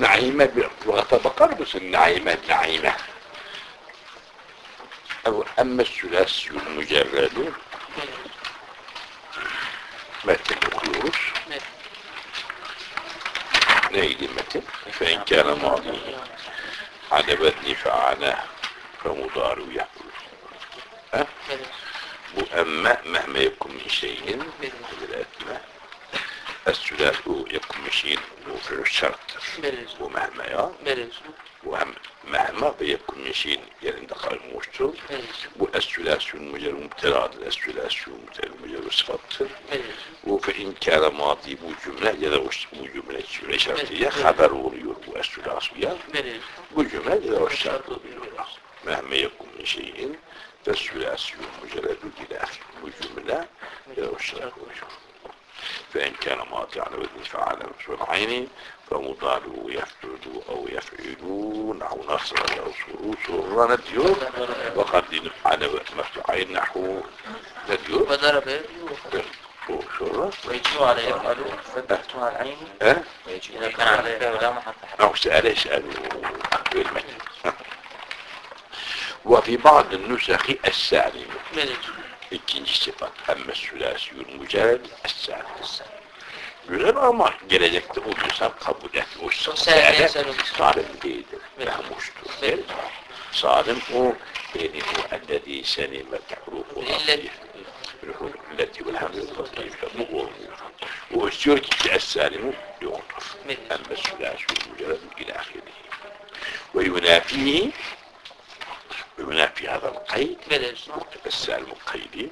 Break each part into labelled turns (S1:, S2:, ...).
S1: نعيمة بلغة بقربس النعيمة نعيمة أو أما الثلاثي المجرد ما تكلوش نعيد المتن فإن كان ماضي على بدن فعله فمضار يحول أه؟ وأما مهما يكن من شيء بالأثناء الثلاث يكون من شيء وفي الشرط ومهما يا ومهما بيكون من شيء يعني دخل المشتر والثلاث المجرد مبتلى الثلاث المجرد صفت وفإن كان ماضي بجملة يدعو بجملة شرطية خبر وليور والثلاثية بجملة يدعو الشرط مهما يكون من شيء فالثلاثي مجرد إلى آخر بجملة يدعو الشرط وليور فإن كان ماضي على وزن فعل مفعول عيني فمضارع يفعل أو يفعلون أو نصر أو سرور سرور نديو وقد على عين نحو نديو
S2: وضرب
S1: سرور
S2: ويجيو على يفعل فتحتها العين.
S1: ها؟
S2: إذا كان على ما حتى
S1: أو سأل يسأل بالمتن وفي بعض النسخ السالم İkincisi Fathemme Sülâsiyul Mücevvel Es-Sâfis. Güzel ama gelecekte olursan kabul
S2: et.
S1: Oysa
S2: seyre
S1: salim değildir. Mehmuştur.
S2: Evet.
S1: Salim o beni o ellezî seni
S2: ve
S1: tehruhu lafiyeh. Ruhulleti velhamdülillah. Bu olmuyor. O istiyor ki es-salimu yoktur. Emme sülâsûl mücerrem ilâhirî. Ve yunâfihi وينافي هذا القيد
S2: بلش
S1: السؤال القيدي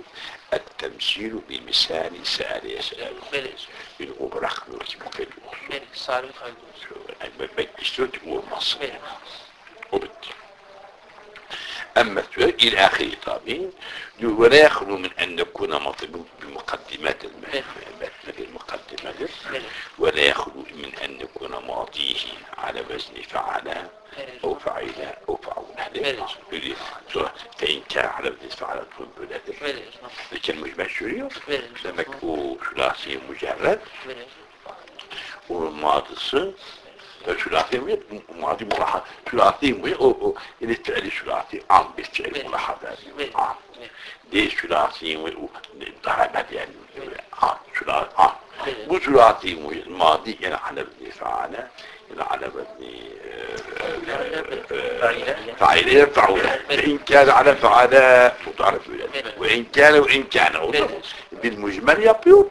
S1: التمثيل بمثال سأل يسأل.
S2: بلش
S1: بالأبرخ يركب في الوصول.
S2: بلش صار الخير
S1: بيشترك والمصر
S2: بلش
S1: وبت. أما إلى آخره طبعا ولا يخلو من أن نكون مطلوب بمقدمات
S2: بلش
S1: ولا يخلو من أن نكون ماضيه على وزن فعل أو فعل أو فعل
S2: بلش.
S1: فإن كان على وزن فعل فعل
S2: بلش
S1: لكن مجمع شوريو
S2: بلش
S1: demek o sülasi mücerred
S2: بلش
S1: onun madısı ve sülasi mi madi mulaha sülasi mi o o yani fiili sülasi an bir fiil
S2: Evet.
S1: mulaha
S2: Evet.
S1: der an değil sülasi mi o daha ben yani an sülasi an
S2: Evet.
S1: bu sülasi mi madi yani ala bir ala bir فعل ينفعون فإن كان على فعل متعرف وإن كان وإن كان. بالمجمل يبيو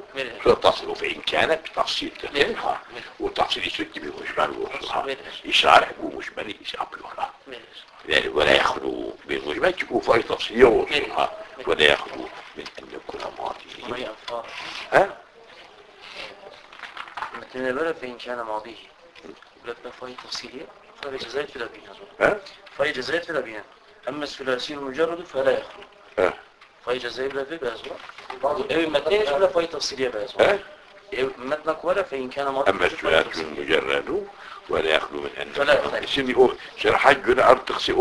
S1: تصل فإن كان بتفصيل تفصيلها وتفصيل يسد بالمجمل وصلها. يشارح بمجمل
S2: بلش
S1: يعني ولا يخلو بالمجمل. يكون في تفصيل وصلها. ولا يخلو من أن يكون
S2: ما
S1: ماضي
S2: ينفع
S1: ها؟
S2: مثلا بلا فإن كان ماضيه لما فاي تفصيلية. فهي جزائر في لبينا
S1: ها؟
S2: فاي جزائر في لبينا أما الثلاثي المجرد فلا يخلو
S1: ها؟
S2: فاي جزائر لبي بأزوا بعض إيه متنيش ولا فاي تفصيلية بأزوا
S1: ها؟
S2: إيه متنك ولا فإن كان ماضي
S1: أما الثلاث المجرد ولا يخلو من أن
S2: فلا يخلو.
S1: أو شرح جنا أرتق سي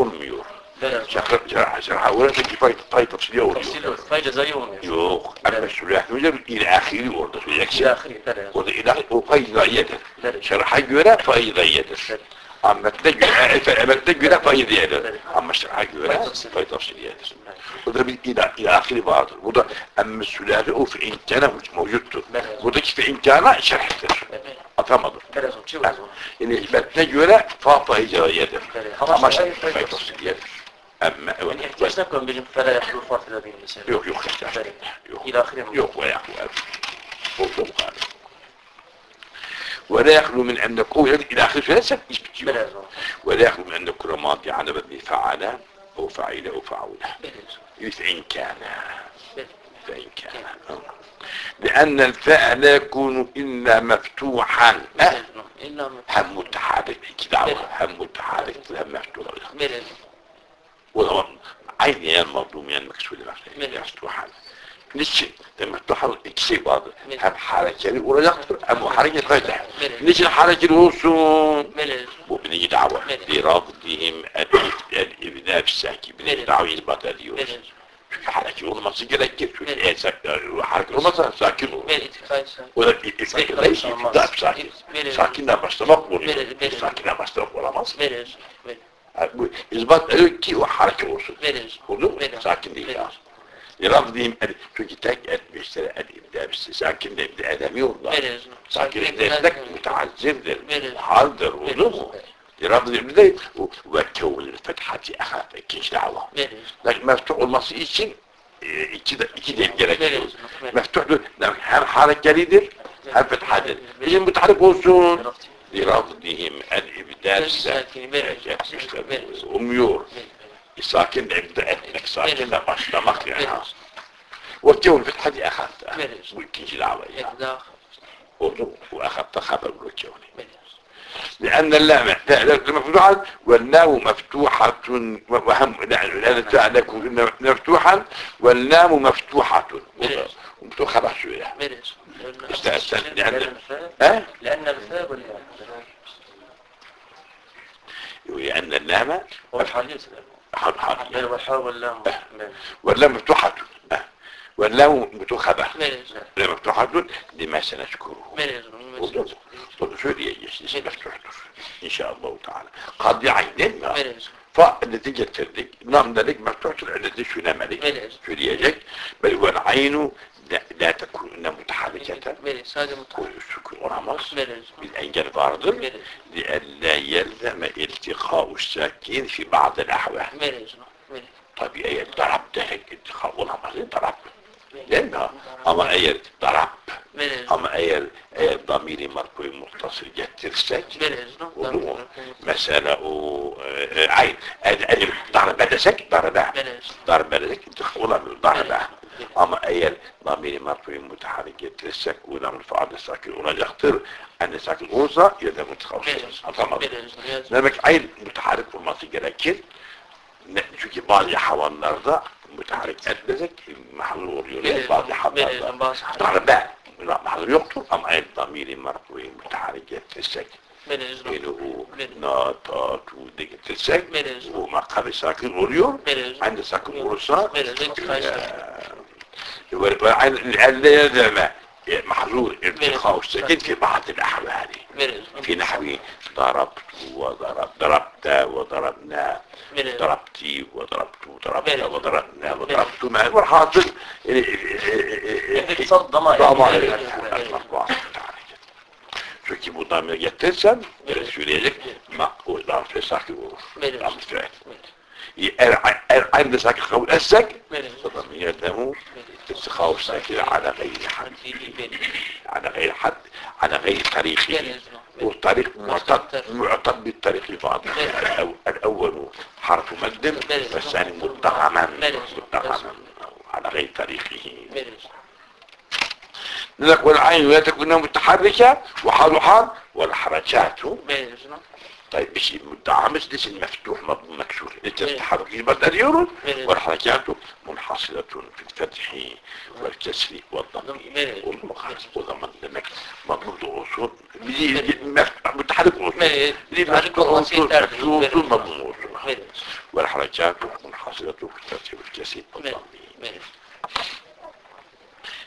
S1: أولميور
S2: بلا
S1: شرح شرح شرح ولا تجي فاي فاي تفصيل أولميور
S2: تفصيل فاي جزائر ونيش
S1: يوق أما الثلاث المجرد إلى آخره ورد في
S2: إلى
S1: الأكسي
S2: آخره بلا يزوا.
S1: ورد إلى آخره وفايدة يده
S2: بلا
S1: شرح جنا فايدة يده أما تجي أما تجي فايدة يده أما شرح جنا فاي تفصيل يده وده من إلى إلى آخر بعض وده أما الثلاثي أو في إن كان موجود وده في إن يعني. أما
S2: يعني نكون بجم فلا يخلو فات لبين مثلا
S1: يوك يوك يوك
S2: إلى آخره
S1: يوك ويحو ولا يخلو من أن نكون إلى آخر ثلاثة
S2: بلا يزوا.
S1: ولا يخلو من أن نكون ماضي على بدن فعل أو فعل أو فعول
S2: بلا يزوا.
S1: فإن كان. فإن كان. لأن الفاء لا يكون إلا مفتوحا. أه؟ هم متحرك كده هم متحرك هم مفتوح
S2: بلا يزوا.
S1: وطبعا عين يعني المظلوم يعني مكسور
S2: من-
S1: مفتوحا نيش لما تحل اكسي بعض
S2: من-
S1: هم حركة ولا يقدر هم حركة فتح
S2: من-
S1: نيش الحركة الوصول
S2: بلا يزوا.
S1: وبنيجي دعوة
S2: من-
S1: لرفضهم الإبناء الساكي بنيجي
S2: من-
S1: دعوة يثبت اليوم
S2: بلا يزوا.
S1: hareket olması gerekir. Çünkü eğer sak- hareket olmazsa sakin olur.
S2: Ver itikad sen.
S1: O da sakin değil, iktidar sakin.
S2: Verir.
S1: Sakinden başlamak oluyor.
S2: Verir, verir.
S1: Sakinden başlamak olamaz.
S2: Verir. Verir.
S1: İzbat ökki ve hareket olsun. Veririz. Olur
S2: Veririz.
S1: Sakin değil lazım. İraf diyeyim. Çünkü tek etmiştir edeyim dersi. Sakin de edemiyorlar.
S2: Veririz.
S1: Sakin etmek müteazzimdir. Haldir. Olur mu? İraf diyeyim de ve kevnil fethati ehad. İkinci dava. Veririz. Meftuh olması için e, iki, de iki dil gerekiyor. Meftuhdur. Hem harekelidir hem
S2: fethadidir.
S1: Bizim bu
S2: müteharrik
S1: olsun.
S2: لرفضهم
S1: الإبدال ساكن أميور. ساكن ابدال لك ساكن باشتمق
S2: يعني
S1: وكيون في الحدي
S2: اخذت
S1: ويكيجي العوية وأخذت خبر
S2: وكيوني
S1: لأن اللام فعلا مفتوحا واللام مفتوحة وهم لأن فعلك مفتوحا واللام مفتوحة.
S2: Verir.
S1: ومفتوحة بحث شوية
S2: لأن
S1: لأن
S2: الفاء
S1: ها؟
S2: لأن
S1: اللام
S2: هو الحديث
S1: حرف
S2: بل
S1: حرف
S2: والحاء واللام.
S1: واللام مفتوحة. واللام مفتوحة بحث
S2: Verir.
S1: اللام مفتوحة لما سنذكره. oldu? Bunu şöyle geçtiyse meftuştur. İnşallah Teala. Kadı'ay değil mi?
S2: Evet.
S1: Fa'leti getirdik. Nam dedik meftuştur. Eleti şünemedik.
S2: Evet.
S1: Şüreyecek. Bel vel aynu la tekunne mutaharriketen.
S2: Verir. Sadece mutaharrik.
S1: Sükun olamaz.
S2: Verir.
S1: Bir engel vardır.
S2: Verir.
S1: Li'elle yelzeme iltika'u sakin fi ba'dil ahve.
S2: Verir.
S1: Tabii eğer darab demek iltika olamaz. Darab değil mi? ama eğer darap
S2: Verir.
S1: ama eğer eğer damiri marfuyu muhtasır getirsek
S2: Verir.
S1: olur mu? mesela o e, e, ayn eğer, eğer darbe desek darbe
S2: Verir.
S1: darbe desek olamıyor darbe ama eğer damiri marfuyu mutaharik getirirsek o da faal sakin olacaktır anne sakin olursa ya da mutakavsız
S2: Verir.
S1: atamadı
S2: Verir.
S1: demek ayn mutaharik olması gerekir ne, çünkü bazı havanlarda بتعرف أدبزك محل وريولي بعض
S2: حضرتك
S1: تعرف بقى
S2: لا
S1: محل يقتل أم عيد ضمير
S2: مرقوي
S1: بتعرف أدبزك من هو؟
S2: ناطات
S1: ودقة السك ومقام
S2: ساكن وريول عند
S1: ساكن ورسا محظور ارتخاء السكن في بعض الأحوال. في نحوين. darabtu
S2: ve
S1: darab darabte ve
S2: darabne
S1: darabti ve darabtu darabte
S2: ve darabne
S1: ve
S2: darabtu
S1: çünkü bu
S2: damya
S1: getirsen söyleyecek makul laf fesakı olur. Laf
S2: fesakı.
S1: فضم يده استخاف الساكن على غير حد. على غير حد. على غير طريقه. والطريق معتد معتد بالطريق الفاضل الأو- الأول حرف مد والثاني مدغما مدغما على غير طريقه. لذلك والعين لا تكون متحركة وحال حال والحركات. طيب مش مدعمس ليس المفتوح مضمون مكسور انت
S2: إيه.
S1: يبقى اليورو
S2: إيه.
S1: والحركات منحصرة في الفتح والكسر والضم.
S2: إيه.
S1: والمخاص وضمن لمك مضمون الاصول متحرك
S2: متحرك أصول إيه.
S1: مضمون
S2: Verir.
S1: والحركات منحصرة في الفتح والكسر
S2: Verir.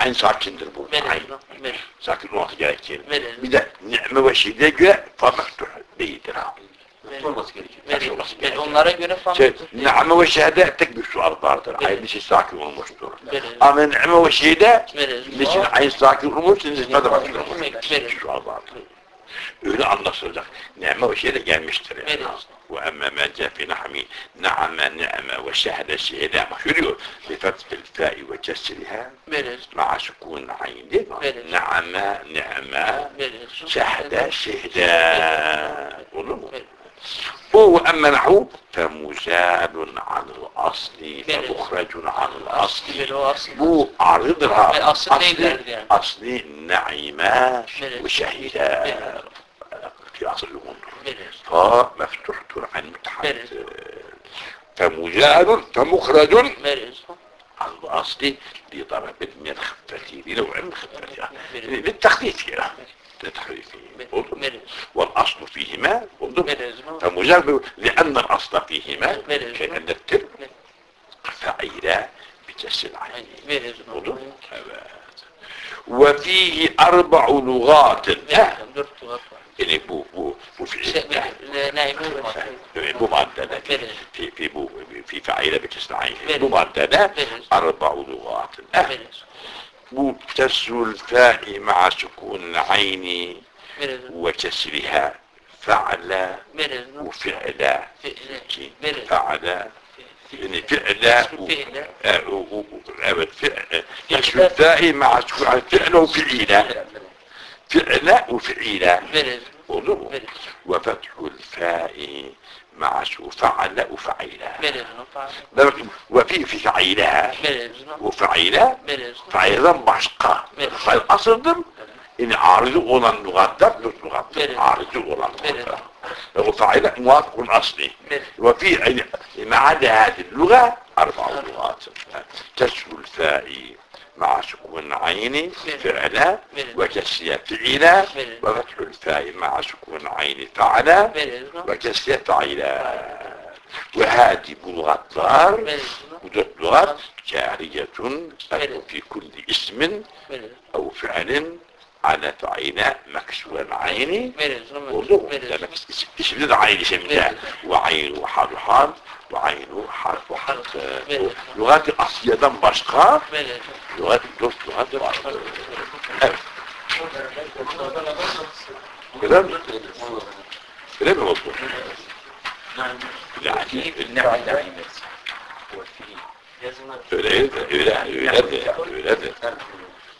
S1: en sakindir bu.
S2: Verir. Verir.
S1: Sakin olması gerekir.
S2: Verir.
S1: Bir de ni'me ve şiddeye göre famıhtır değildir ha.
S3: Olması
S2: gerekir.
S1: Olması gerekir.
S2: Onlara göre famıhtır.
S1: Şey, ni'me ve şehade tek bir sual vardır. Aynı şey sakin olmuştur.
S2: Verir.
S1: Ama ni'me ve
S2: şehade
S1: niçin aynı sakin olmuştur? Niçin kadar olmuştur?
S2: Verir.
S1: Sual vardır. Öyle anlaşılacak. Ni'me ve şehde gelmiştir yani.
S2: Verir.
S1: Ve emme ma ca fi nahmi na'ame ni'me ve şehde şehde. Bak şurıyor. Bi fethil fa'i ve kesriha
S2: Verir.
S1: ma'a sukun ayn değil mi?
S2: Verir.
S1: Na'ame ni'me
S2: Verir.
S1: şehde şehde. Olur mu?
S2: Verir.
S1: هو أما نحو فمزال عن الأصل فمخرج عن الأصل بو عرضها أصل. أصل نعيما. وشهيدا. في أصل الأمور. فمفتوحة عن متحت
S2: بلد.
S1: فمجال فمخرج
S2: بلد.
S1: عن الأصل لضرب من الخفة لنوع من يعني للتخفيف
S2: بلد.
S1: والأصل فيهما. فمجال لأن الأصل فيهما
S2: بلد.
S1: كأن التر
S2: بلد.
S1: فعيلا بجس العين وفيه أربع لغات آه. يعني بو بو بو في بو معدلة في. في في بو في فعيلة
S2: بلد.
S1: بو معدلة
S2: بلد.
S1: أربع لغات آه. مبتسل الفاء مع سكون العين. وكسرها فعل
S2: بلد.
S1: وفعل
S2: فعل. بلد.
S1: فعل يعني فعل
S2: فعل.
S1: آه، و- و- أبد فعل كسر الفاء مع سكون فعل وفعيلة فعل وفعيلة
S2: بلد.
S1: انظروا
S2: بلد.
S1: وفتح الفاء مع سو فعل وفعيلة
S2: بلد.
S1: وفي في. وفعيلة
S2: بلد.
S1: فعيلة باشقة
S2: بلد.
S1: فالأصل دم إن عارض olan لغات دوت لغات
S2: بلد.
S1: عارض olan
S2: بلد.
S1: لغات وفعيلة موافق
S2: بلد.
S1: وفي يعني ما عدا هذه اللغة أربع لغات كسر الفاء مع سكون عين فعلا
S2: بلد.
S1: وكسر فعلا. وفتح الفاء مع سكون عين فعلا
S2: بلد.
S1: وكسر فعلا وهذه بلغتlar
S2: بلد.
S1: وجود لغات جارية في كل اسم. أو فعل فعيل مكسور العين
S2: بلد.
S1: وضوء. اسم العين سميتها وعين حرف حرف وعين حرف حرف. لغات باشقة
S2: بلد.
S1: لغات دوست لغات Evet. كلام؟ مظبوط öyle öyle öyle öyle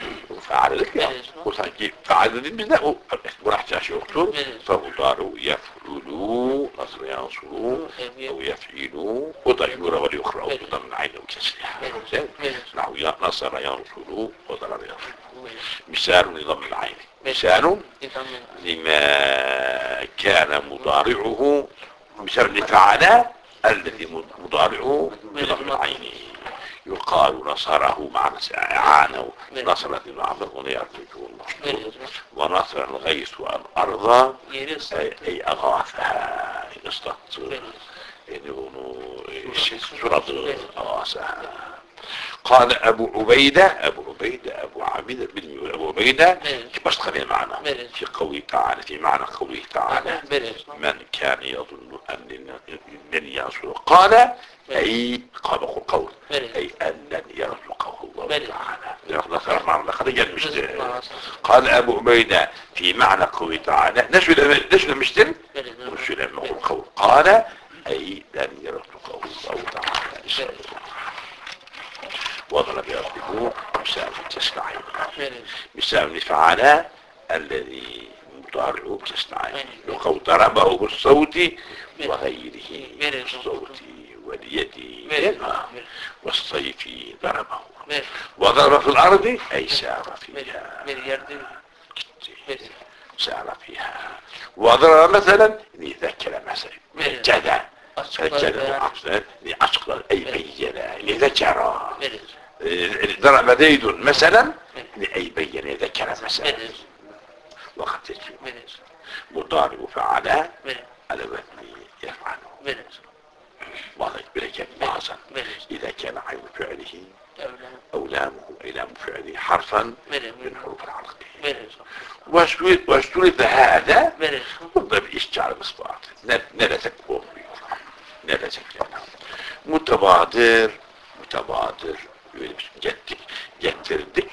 S1: يقرأ وفعل ذلك وسانكي فعل ذلك بناء. ورحتاش يقتل فمضار يفعل نصر ينصر أو يفعل وضيور وليقرأ بضم العين وكسرها. نحو نصر ينصر وضرب ينصر مثال لضم العين. مثال لما كان مضارعه. مثال لفعل الذي مضارعه بضم العين. يقال نصره مع إعانه نصرة العبد ونيرفجه الله. ونصر الغيث الأرض أي, أغاثها. استطر سرد أغاثها. قال أبو عبيدة أبو عبيدة أبو عبيدة بن أبو عبيدة بس خلينا معنا في قوله تعالى في معنى قوله تعالى. من كان يظن أن لن ينصر قال أي قال قل قول. أي أن لن يرزقه الله تعالى. قال أبو عبيدة في معنى قوله تعالى نشل نشل المشتر نشل قل قول. قال أي لن يرزقه الله تعالى وضرب يرزقه مساوي تسمعين مساوي فعل الذي مضارعه تسمعين وقول ضربه بالصوت وغيره. بالصوت واليد. يدها والصيف ضربه. وضرب في الأرض. أي سار فيها. سار فيها. وضرب مثلا لذكر مثلا. جدع. فجدع لأشقر. أي بين لذكر. ضرب زيد مثلا لأي بين ذكر مثلا وقد تجي مضارع فعل على وزن يفعل واضح بركة بعضا إذا كان عين فعله أو لامه أي لام فعله حرفا من حروف العرق واشترط هذا ضد بإشجار الإصبات نلتك وضبي نلتك متبادر متبادر جتك جتردك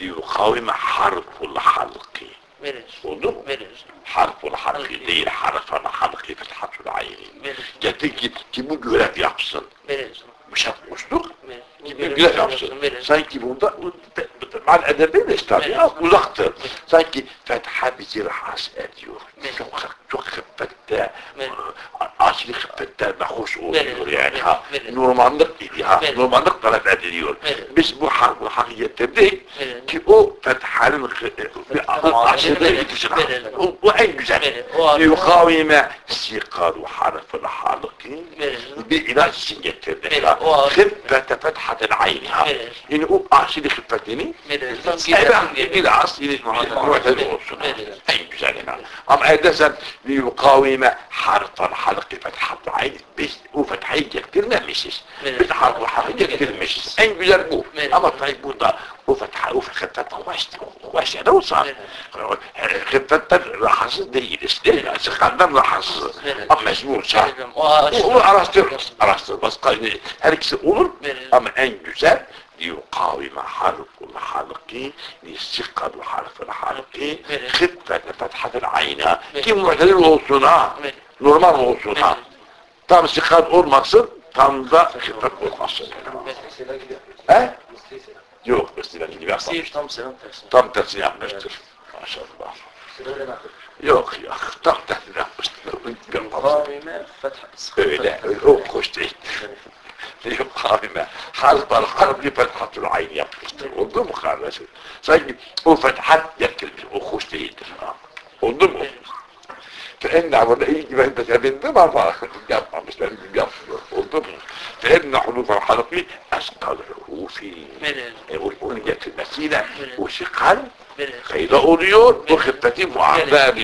S1: ليقاوم حرف الحلق
S2: Verir.
S1: oldu mu?
S2: Verir.
S1: Harf الحلق değil harf الحلق فتحة العين
S2: Verir.
S1: Getir ki, ki bu görev yapsın.
S2: Verir.
S1: Müşakmıştık.
S2: Verir.
S1: Ki bir görev yapsın.
S2: Verir.
S1: Sanki bunda mal edebi de tabii ya uzaktır. Sanki fetha bizi rahatsız yani
S2: Evet.
S1: ha.
S2: Evet.
S1: Normallik idi ha.
S2: Evet.
S1: Normallik talep ediliyor.
S2: Evet.
S1: Biz bu harfı hakiyette değil
S2: Evet.
S1: ki o fethanın aşırı
S2: Evet.
S1: bitişine.
S2: Evet.
S1: O, o en güzel.
S2: Evet. O harf-
S1: Yukavime sikaru harfı halki
S2: Evet.
S1: bir ilaç için getirdik.
S2: Evet,
S1: ha.
S2: o harf-
S1: Hıffete fethatel ayniha.
S2: Evet.
S1: Yani o aşırı hıffetini
S2: Verir.
S1: Evet, biraz muhtedi olsun. değiliz. Değil sıkandan rahatsız.
S2: Evet.
S1: Ama mecbursa onu araştırmaz. Araştırmaz. Her ikisi olur.
S2: Evet.
S1: ama en güzel yukavime halkul halki nisikadu
S2: harfil
S1: halki hıttete fethatil
S2: ayna
S1: ki muhtedir olsun ha? Normal olsun ha? Tam sikat olmasın tam da hıttet olmasın. He? yok mesela gibi
S2: yapmamıştır tam
S1: tersini yapmıştır. Maşallah. Yok yok tam tersini yapmıştır Yapmamış.
S2: Kavime fetha.
S1: öyle öyle o hoş değil Yukavime harfar harbi fethatul ayn yapmıştır. Oldu mu kardeşim? Sanki o fethat getirmiş. O hoş değildir. Ha. Oldu mu? فإن ki ben de sevindim ama yapmamış. Benim gibi yapmıyor. Oldu mu? فإن حروف الحلق e, o- onu getirmesiyle
S2: Evet.
S1: o şıkal
S2: Verir.
S1: kayda oluyor. Bu
S2: Evet.
S1: hıffeti muamma